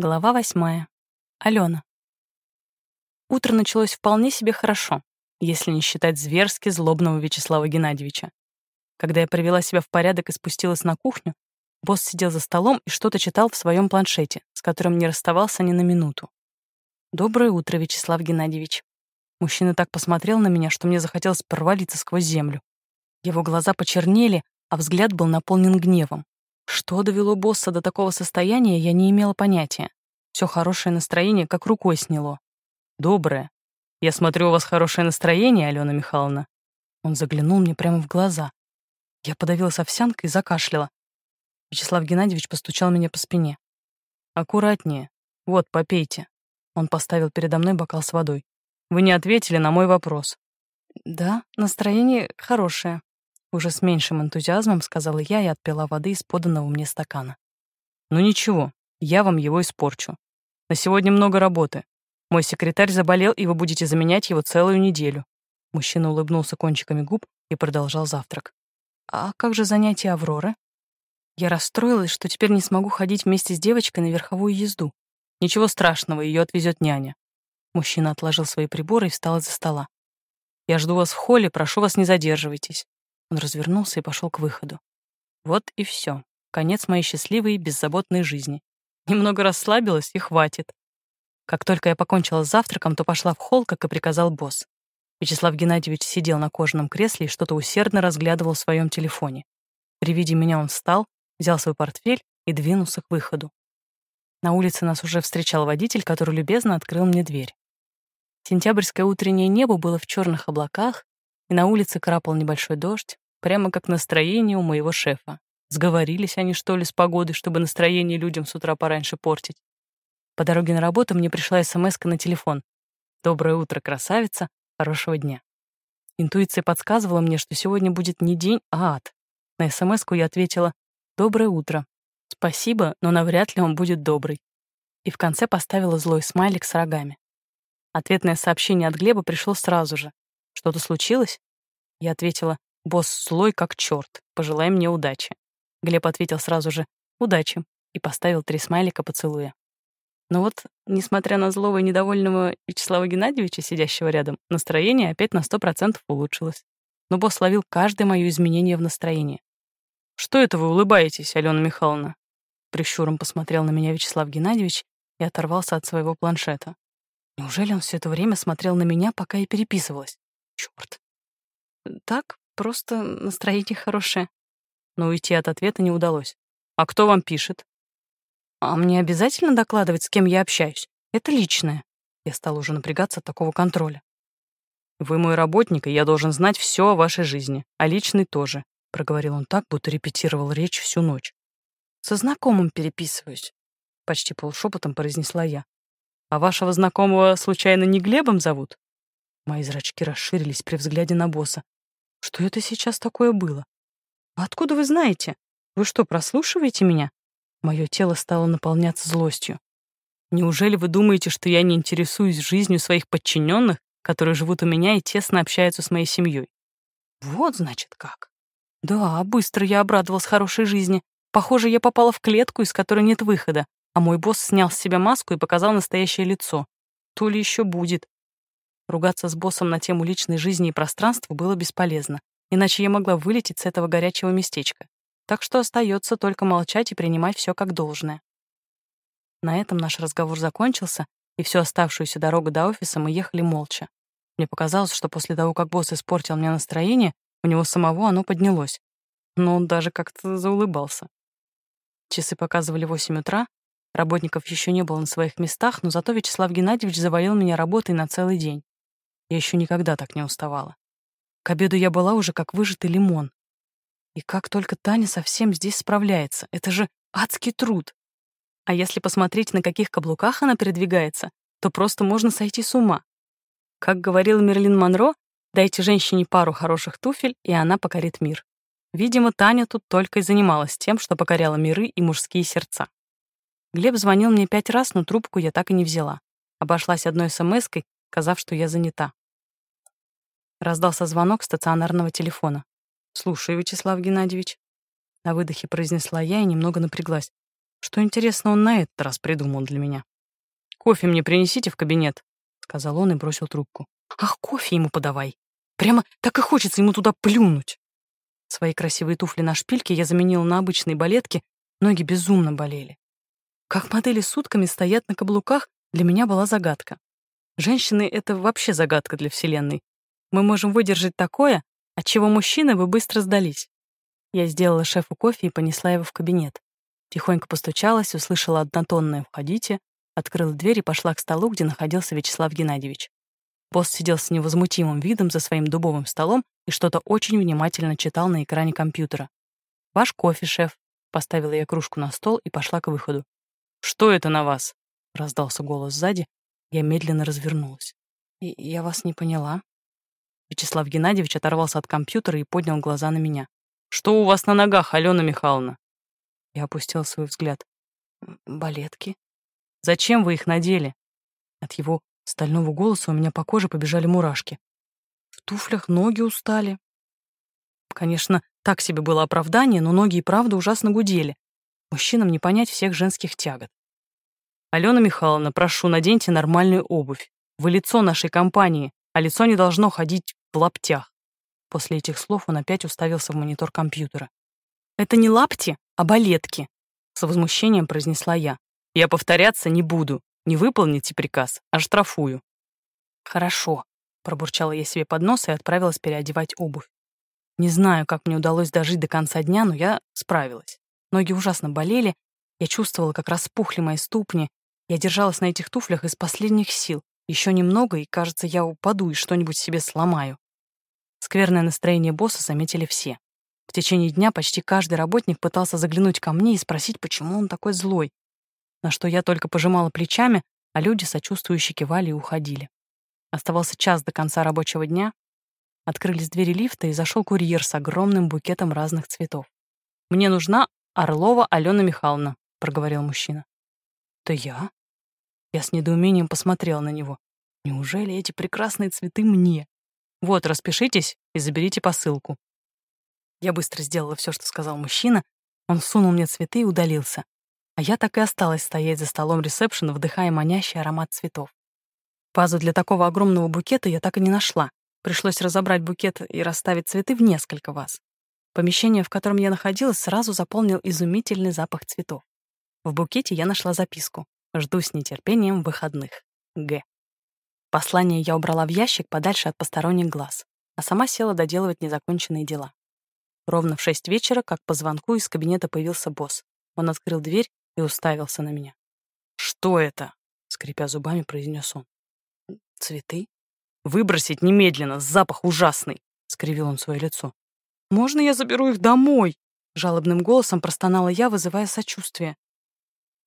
Глава восьмая. Алена. Утро началось вполне себе хорошо, если не считать зверски злобного Вячеслава Геннадьевича. Когда я привела себя в порядок и спустилась на кухню, босс сидел за столом и что-то читал в своем планшете, с которым не расставался ни на минуту. «Доброе утро, Вячеслав Геннадьевич». Мужчина так посмотрел на меня, что мне захотелось провалиться сквозь землю. Его глаза почернели, а взгляд был наполнен гневом. Что довело босса до такого состояния, я не имела понятия. Все хорошее настроение как рукой сняло. Доброе. Я смотрю, у вас хорошее настроение, Алена Михайловна. Он заглянул мне прямо в глаза. Я подавилась овсянкой и закашляла. Вячеслав Геннадьевич постучал меня по спине. «Аккуратнее. Вот, попейте». Он поставил передо мной бокал с водой. «Вы не ответили на мой вопрос». «Да, настроение хорошее», уже с меньшим энтузиазмом сказала я и отпила воды из поданного мне стакана. «Ну ничего, я вам его испорчу. На сегодня много работы. Мой секретарь заболел, и вы будете заменять его целую неделю». Мужчина улыбнулся кончиками губ и продолжал завтрак. «А как же занятия Авроры?» Я расстроилась, что теперь не смогу ходить вместе с девочкой на верховую езду. Ничего страшного, ее отвезет няня. Мужчина отложил свои приборы и встал из-за стола. «Я жду вас в холле, прошу вас, не задерживайтесь. Он развернулся и пошел к выходу. Вот и все. Конец моей счастливой и беззаботной жизни. Немного расслабилась и хватит. Как только я покончила с завтраком, то пошла в холл, как и приказал босс. Вячеслав Геннадьевич сидел на кожаном кресле и что-то усердно разглядывал в своем телефоне. При виде меня он встал, взял свой портфель и двинулся к выходу. На улице нас уже встречал водитель, который любезно открыл мне дверь. Сентябрьское утреннее небо было в черных облаках, и на улице крапал небольшой дождь, прямо как настроение у моего шефа. Сговорились они, что ли, с погодой, чтобы настроение людям с утра пораньше портить. По дороге на работу мне пришла смс на телефон. «Доброе утро, красавица, хорошего дня». Интуиция подсказывала мне, что сегодня будет не день, а ад. На смс я ответила «Доброе утро». Спасибо, но навряд ли он будет добрый. И в конце поставила злой смайлик с рогами. Ответное сообщение от Глеба пришло сразу же. Что-то случилось? Я ответила, босс злой как черт, пожелай мне удачи. Глеб ответил сразу же, удачи, и поставил три смайлика поцелуя. Но вот, несмотря на злого и недовольного Вячеслава Геннадьевича, сидящего рядом, настроение опять на сто процентов улучшилось. Но босс ловил каждое мое изменение в настроении. «Что это вы улыбаетесь, Алена Михайловна?» Прищуром посмотрел на меня Вячеслав Геннадьевич и оторвался от своего планшета. Неужели он все это время смотрел на меня, пока я переписывалась? Черт. Так, просто настроение хорошее. Но уйти от ответа не удалось. А кто вам пишет? А мне обязательно докладывать, с кем я общаюсь? Это личное. Я стал уже напрягаться от такого контроля. Вы мой работник, и я должен знать все о вашей жизни, а личный тоже, проговорил он так, будто репетировал речь всю ночь. Со знакомым переписываюсь, почти полушепотом произнесла я. А вашего знакомого случайно не Глебом зовут? Мои зрачки расширились при взгляде на босса. Что это сейчас такое было? А откуда вы знаете? Вы что, прослушиваете меня? Мое тело стало наполняться злостью. Неужели вы думаете, что я не интересуюсь жизнью своих подчиненных, которые живут у меня и тесно общаются с моей семьей? Вот, значит, как. Да, быстро я обрадовалась хорошей жизни. Похоже, я попала в клетку, из которой нет выхода, а мой босс снял с себя маску и показал настоящее лицо. То ли еще будет. Ругаться с боссом на тему личной жизни и пространства было бесполезно, иначе я могла вылететь с этого горячего местечка. Так что остается только молчать и принимать все как должное. На этом наш разговор закончился, и всю оставшуюся дорогу до офиса мы ехали молча. Мне показалось, что после того, как босс испортил мне настроение, у него самого оно поднялось. Но он даже как-то заулыбался. Часы показывали 8 утра, работников еще не было на своих местах, но зато Вячеслав Геннадьевич завалил меня работой на целый день. Я еще никогда так не уставала. К обеду я была уже как выжатый лимон. И как только Таня совсем здесь справляется, это же адский труд. А если посмотреть, на каких каблуках она передвигается, то просто можно сойти с ума. Как говорил Мерлин Монро, дайте женщине пару хороших туфель, и она покорит мир. Видимо, Таня тут только и занималась тем, что покоряла миры и мужские сердца. Глеб звонил мне пять раз, но трубку я так и не взяла. Обошлась одной смс-кой, сказав, что я занята. Раздался звонок стационарного телефона. «Слушай, Вячеслав Геннадьевич». На выдохе произнесла я и немного напряглась. Что интересно, он на этот раз придумал для меня. «Кофе мне принесите в кабинет», — сказал он и бросил трубку. «Ах, кофе ему подавай! Прямо так и хочется ему туда плюнуть!» Свои красивые туфли на шпильке я заменила на обычные балетки, ноги безумно болели. Как модели сутками стоят на каблуках, для меня была загадка. Женщины — это вообще загадка для Вселенной. Мы можем выдержать такое, от чего мужчины бы быстро сдались. Я сделала шефу кофе и понесла его в кабинет. Тихонько постучалась, услышала однотонное «входите», открыла дверь и пошла к столу, где находился Вячеслав Геннадьевич. Босс сидел с невозмутимым видом за своим дубовым столом и что-то очень внимательно читал на экране компьютера. «Ваш кофе, шеф», — поставила я кружку на стол и пошла к выходу. «Что это на вас?» — раздался голос сзади. Я медленно развернулась. И «Я вас не поняла». Вячеслав Геннадьевич оторвался от компьютера и поднял глаза на меня. «Что у вас на ногах, Алена Михайловна?» Я опустил свой взгляд. «Балетки». «Зачем вы их надели?» От его стального голоса у меня по коже побежали мурашки. В туфлях ноги устали. Конечно, так себе было оправдание, но ноги и правда ужасно гудели. Мужчинам не понять всех женских тягот. «Алена Михайловна, прошу, наденьте нормальную обувь. Вы лицо нашей компании, а лицо не должно ходить в лаптях». После этих слов он опять уставился в монитор компьютера. «Это не лапти, а балетки», — с возмущением произнесла я. «Я повторяться не буду. Не выполните приказ, а штрафую». «Хорошо», — пробурчала я себе под нос и отправилась переодевать обувь. Не знаю, как мне удалось дожить до конца дня, но я справилась. Ноги ужасно болели, я чувствовала, как распухли мои ступни. Я держалась на этих туфлях из последних сил. Еще немного, и, кажется, я упаду и что-нибудь себе сломаю. Скверное настроение босса заметили все. В течение дня почти каждый работник пытался заглянуть ко мне и спросить, почему он такой злой. На что я только пожимала плечами, а люди сочувствующе кивали и уходили. Оставался час до конца рабочего дня. Открылись двери лифта, и зашел курьер с огромным букетом разных цветов. «Мне нужна Орлова Алена Михайловна», — проговорил мужчина. «Это я?» Я с недоумением посмотрела на него. «Неужели эти прекрасные цветы мне? Вот, распишитесь и заберите посылку». Я быстро сделала все, что сказал мужчина. Он сунул мне цветы и удалился. А я так и осталась стоять за столом ресепшена, вдыхая манящий аромат цветов. Вазу для такого огромного букета я так и не нашла. Пришлось разобрать букет и расставить цветы в несколько ваз. Помещение, в котором я находилась, сразу заполнил изумительный запах цветов. В букете я нашла записку. Жду с нетерпением выходных. Г. Послание я убрала в ящик подальше от посторонних глаз, а сама села доделывать незаконченные дела. Ровно в шесть вечера, как по звонку, из кабинета появился босс. Он открыл дверь и уставился на меня. «Что это?» — скрипя зубами, произнес он. «Цветы?» «Выбросить немедленно, запах ужасный!» — скривил он свое лицо. «Можно я заберу их домой?» — жалобным голосом простонала я, вызывая сочувствие.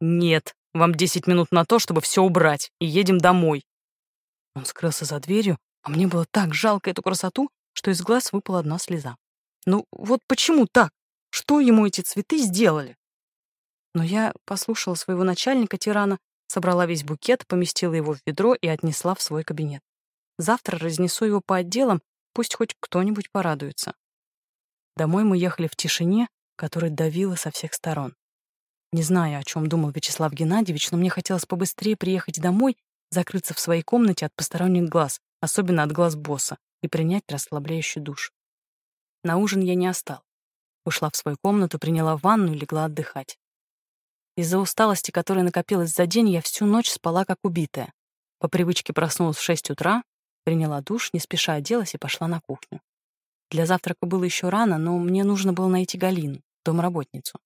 «Нет, вам десять минут на то, чтобы все убрать, и едем домой». Он скрылся за дверью, а мне было так жалко эту красоту, что из глаз выпала одна слеза. Ну вот почему так? Что ему эти цветы сделали? Но я послушала своего начальника-тирана, собрала весь букет, поместила его в ведро и отнесла в свой кабинет. Завтра разнесу его по отделам, пусть хоть кто-нибудь порадуется. Домой мы ехали в тишине, которая давила со всех сторон. Не знаю, о чем думал Вячеслав Геннадьевич, но мне хотелось побыстрее приехать домой, закрыться в своей комнате от посторонних глаз, особенно от глаз босса, и принять расслабляющий душ. На ужин я не остал. Ушла в свою комнату, приняла ванну и легла отдыхать. Из-за усталости, которая накопилась за день, я всю ночь спала как убитая. По привычке проснулась в 6 утра, приняла душ, не спеша оделась и пошла на кухню. Для завтрака было еще рано, но мне нужно было найти Галину, домработницу.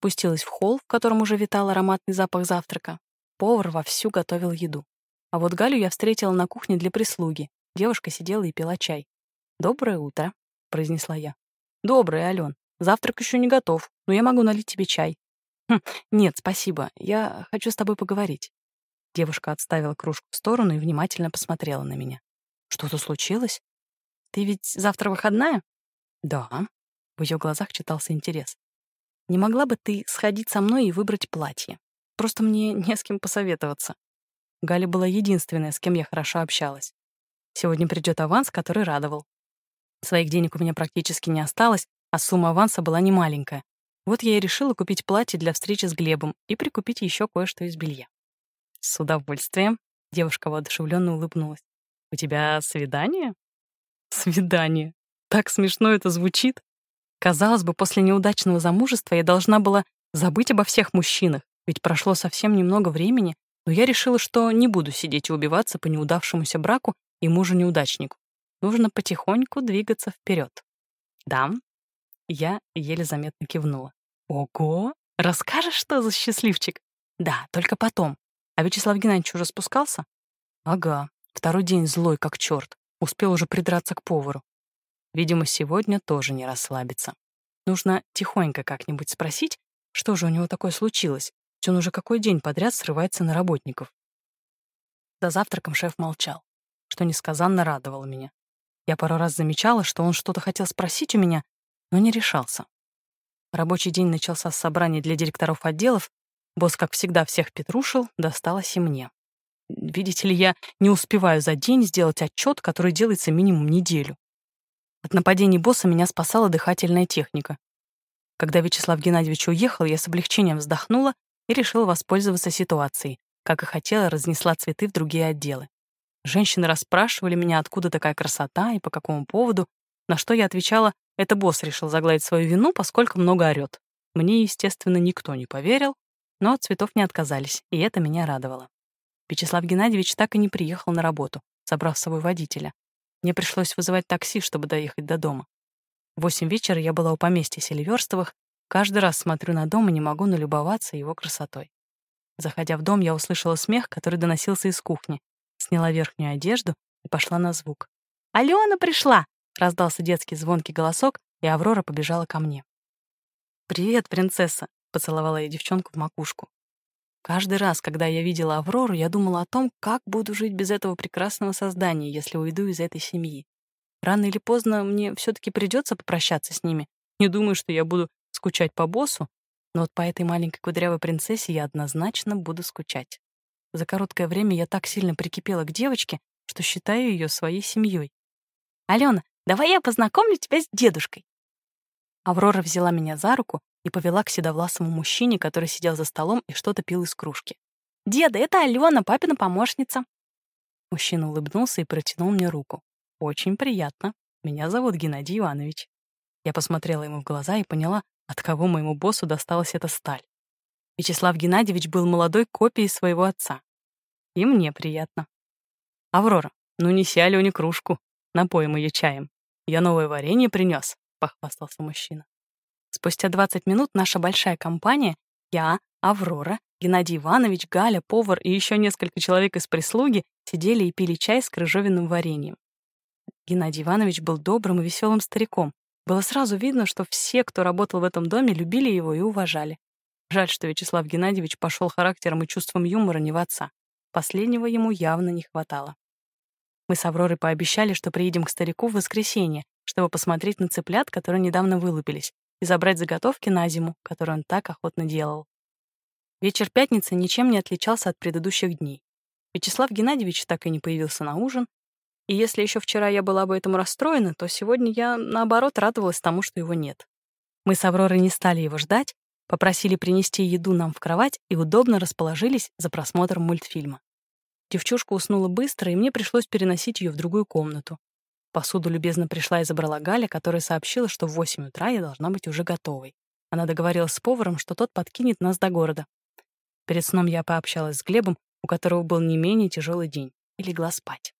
Пустилась в холл, в котором уже витал ароматный запах завтрака. Повар вовсю готовил еду. А вот Галю я встретила на кухне для прислуги. Девушка сидела и пила чай. «Доброе утро», — произнесла я. «Доброе, Ален. Завтрак еще не готов, но я могу налить тебе чай». «Хм, нет, спасибо. Я хочу с тобой поговорить». Девушка отставила кружку в сторону и внимательно посмотрела на меня. «Что-то случилось?» Ты ведь завтра выходная? Да. В ее глазах читался интерес. Не могла бы ты сходить со мной и выбрать платье? Просто мне не с кем посоветоваться. Галя была единственная, с кем я хорошо общалась. Сегодня придет аванс, который радовал. Своих денег у меня практически не осталось, а сумма аванса была немаленькая. Вот я и решила купить платье для встречи с Глебом и прикупить еще кое-что из белья. С удовольствием. Девушка воодушевленно улыбнулась. У тебя свидание? Свидание. Так смешно это звучит. Казалось бы, после неудачного замужества я должна была забыть обо всех мужчинах, ведь прошло совсем немного времени, но я решила, что не буду сидеть и убиваться по неудавшемуся браку и мужу-неудачнику. Нужно потихоньку двигаться вперед. Да, я еле заметно кивнула. Ого! Расскажешь, что за счастливчик? Да, только потом. А Вячеслав Геннадьевич уже спускался? Ага, второй день злой, как черт. Успел уже придраться к повару. Видимо, сегодня тоже не расслабится. Нужно тихонько как-нибудь спросить, что же у него такое случилось, ведь он уже какой день подряд срывается на работников. За завтраком шеф молчал, что несказанно радовало меня. Я пару раз замечала, что он что-то хотел спросить у меня, но не решался. Рабочий день начался с собрания для директоров отделов. Босс, как всегда, всех петрушил, досталось и мне. Видите ли, я не успеваю за день сделать отчет, который делается минимум неделю. От нападений босса меня спасала дыхательная техника. Когда Вячеслав Геннадьевич уехал, я с облегчением вздохнула и решила воспользоваться ситуацией. Как и хотела, разнесла цветы в другие отделы. Женщины расспрашивали меня, откуда такая красота и по какому поводу, на что я отвечала, это босс решил загладить свою вину, поскольку много орёт. Мне, естественно, никто не поверил, но от цветов не отказались, и это меня радовало. Вячеслав Геннадьевич так и не приехал на работу, собрав с собой водителя. Мне пришлось вызывать такси, чтобы доехать до дома. В восемь вечера я была у поместья Селиверстовых, каждый раз смотрю на дом и не могу налюбоваться его красотой. Заходя в дом, я услышала смех, который доносился из кухни, сняла верхнюю одежду и пошла на звук. «Алена пришла!» — раздался детский звонкий голосок, и Аврора побежала ко мне. «Привет, принцесса!» — поцеловала я девчонку в макушку. Каждый раз, когда я видела Аврору, я думала о том, как буду жить без этого прекрасного создания, если уйду из этой семьи. Рано или поздно мне все таки придется попрощаться с ними. Не думаю, что я буду скучать по боссу, но вот по этой маленькой кудрявой принцессе я однозначно буду скучать. За короткое время я так сильно прикипела к девочке, что считаю ее своей семьей. «Алена, давай я познакомлю тебя с дедушкой». Аврора взяла меня за руку и повела к седовласому мужчине, который сидел за столом и что-то пил из кружки. «Деда, это Алена, папина помощница». Мужчина улыбнулся и протянул мне руку. «Очень приятно. Меня зовут Геннадий Иванович». Я посмотрела ему в глаза и поняла, от кого моему боссу досталась эта сталь. Вячеслав Геннадьевич был молодой копией своего отца. И мне приятно. «Аврора, ну неси Алене кружку, напоим ее чаем. Я новое варенье принес», — похвастался мужчина. Спустя 20 минут наша большая компания, я, Аврора, Геннадий Иванович, Галя, повар и еще несколько человек из прислуги сидели и пили чай с крыжовенным вареньем. Геннадий Иванович был добрым и веселым стариком. Было сразу видно, что все, кто работал в этом доме, любили его и уважали. Жаль, что Вячеслав Геннадьевич пошел характером и чувством юмора не в отца. Последнего ему явно не хватало. Мы с Авророй пообещали, что приедем к старику в воскресенье, чтобы посмотреть на цыплят, которые недавно вылупились, и забрать заготовки на зиму, которые он так охотно делал. Вечер пятницы ничем не отличался от предыдущих дней. Вячеслав Геннадьевич так и не появился на ужин, и если еще вчера я была бы этому расстроена, то сегодня я, наоборот, радовалась тому, что его нет. Мы с Авророй не стали его ждать, Попросили принести еду нам в кровать и удобно расположились за просмотром мультфильма. Девчушка уснула быстро, и мне пришлось переносить ее в другую комнату. Посуду любезно пришла и забрала Галя, которая сообщила, что в 8 утра я должна быть уже готовой. Она договорилась с поваром, что тот подкинет нас до города. Перед сном я пообщалась с Глебом, у которого был не менее тяжелый день, и легла спать.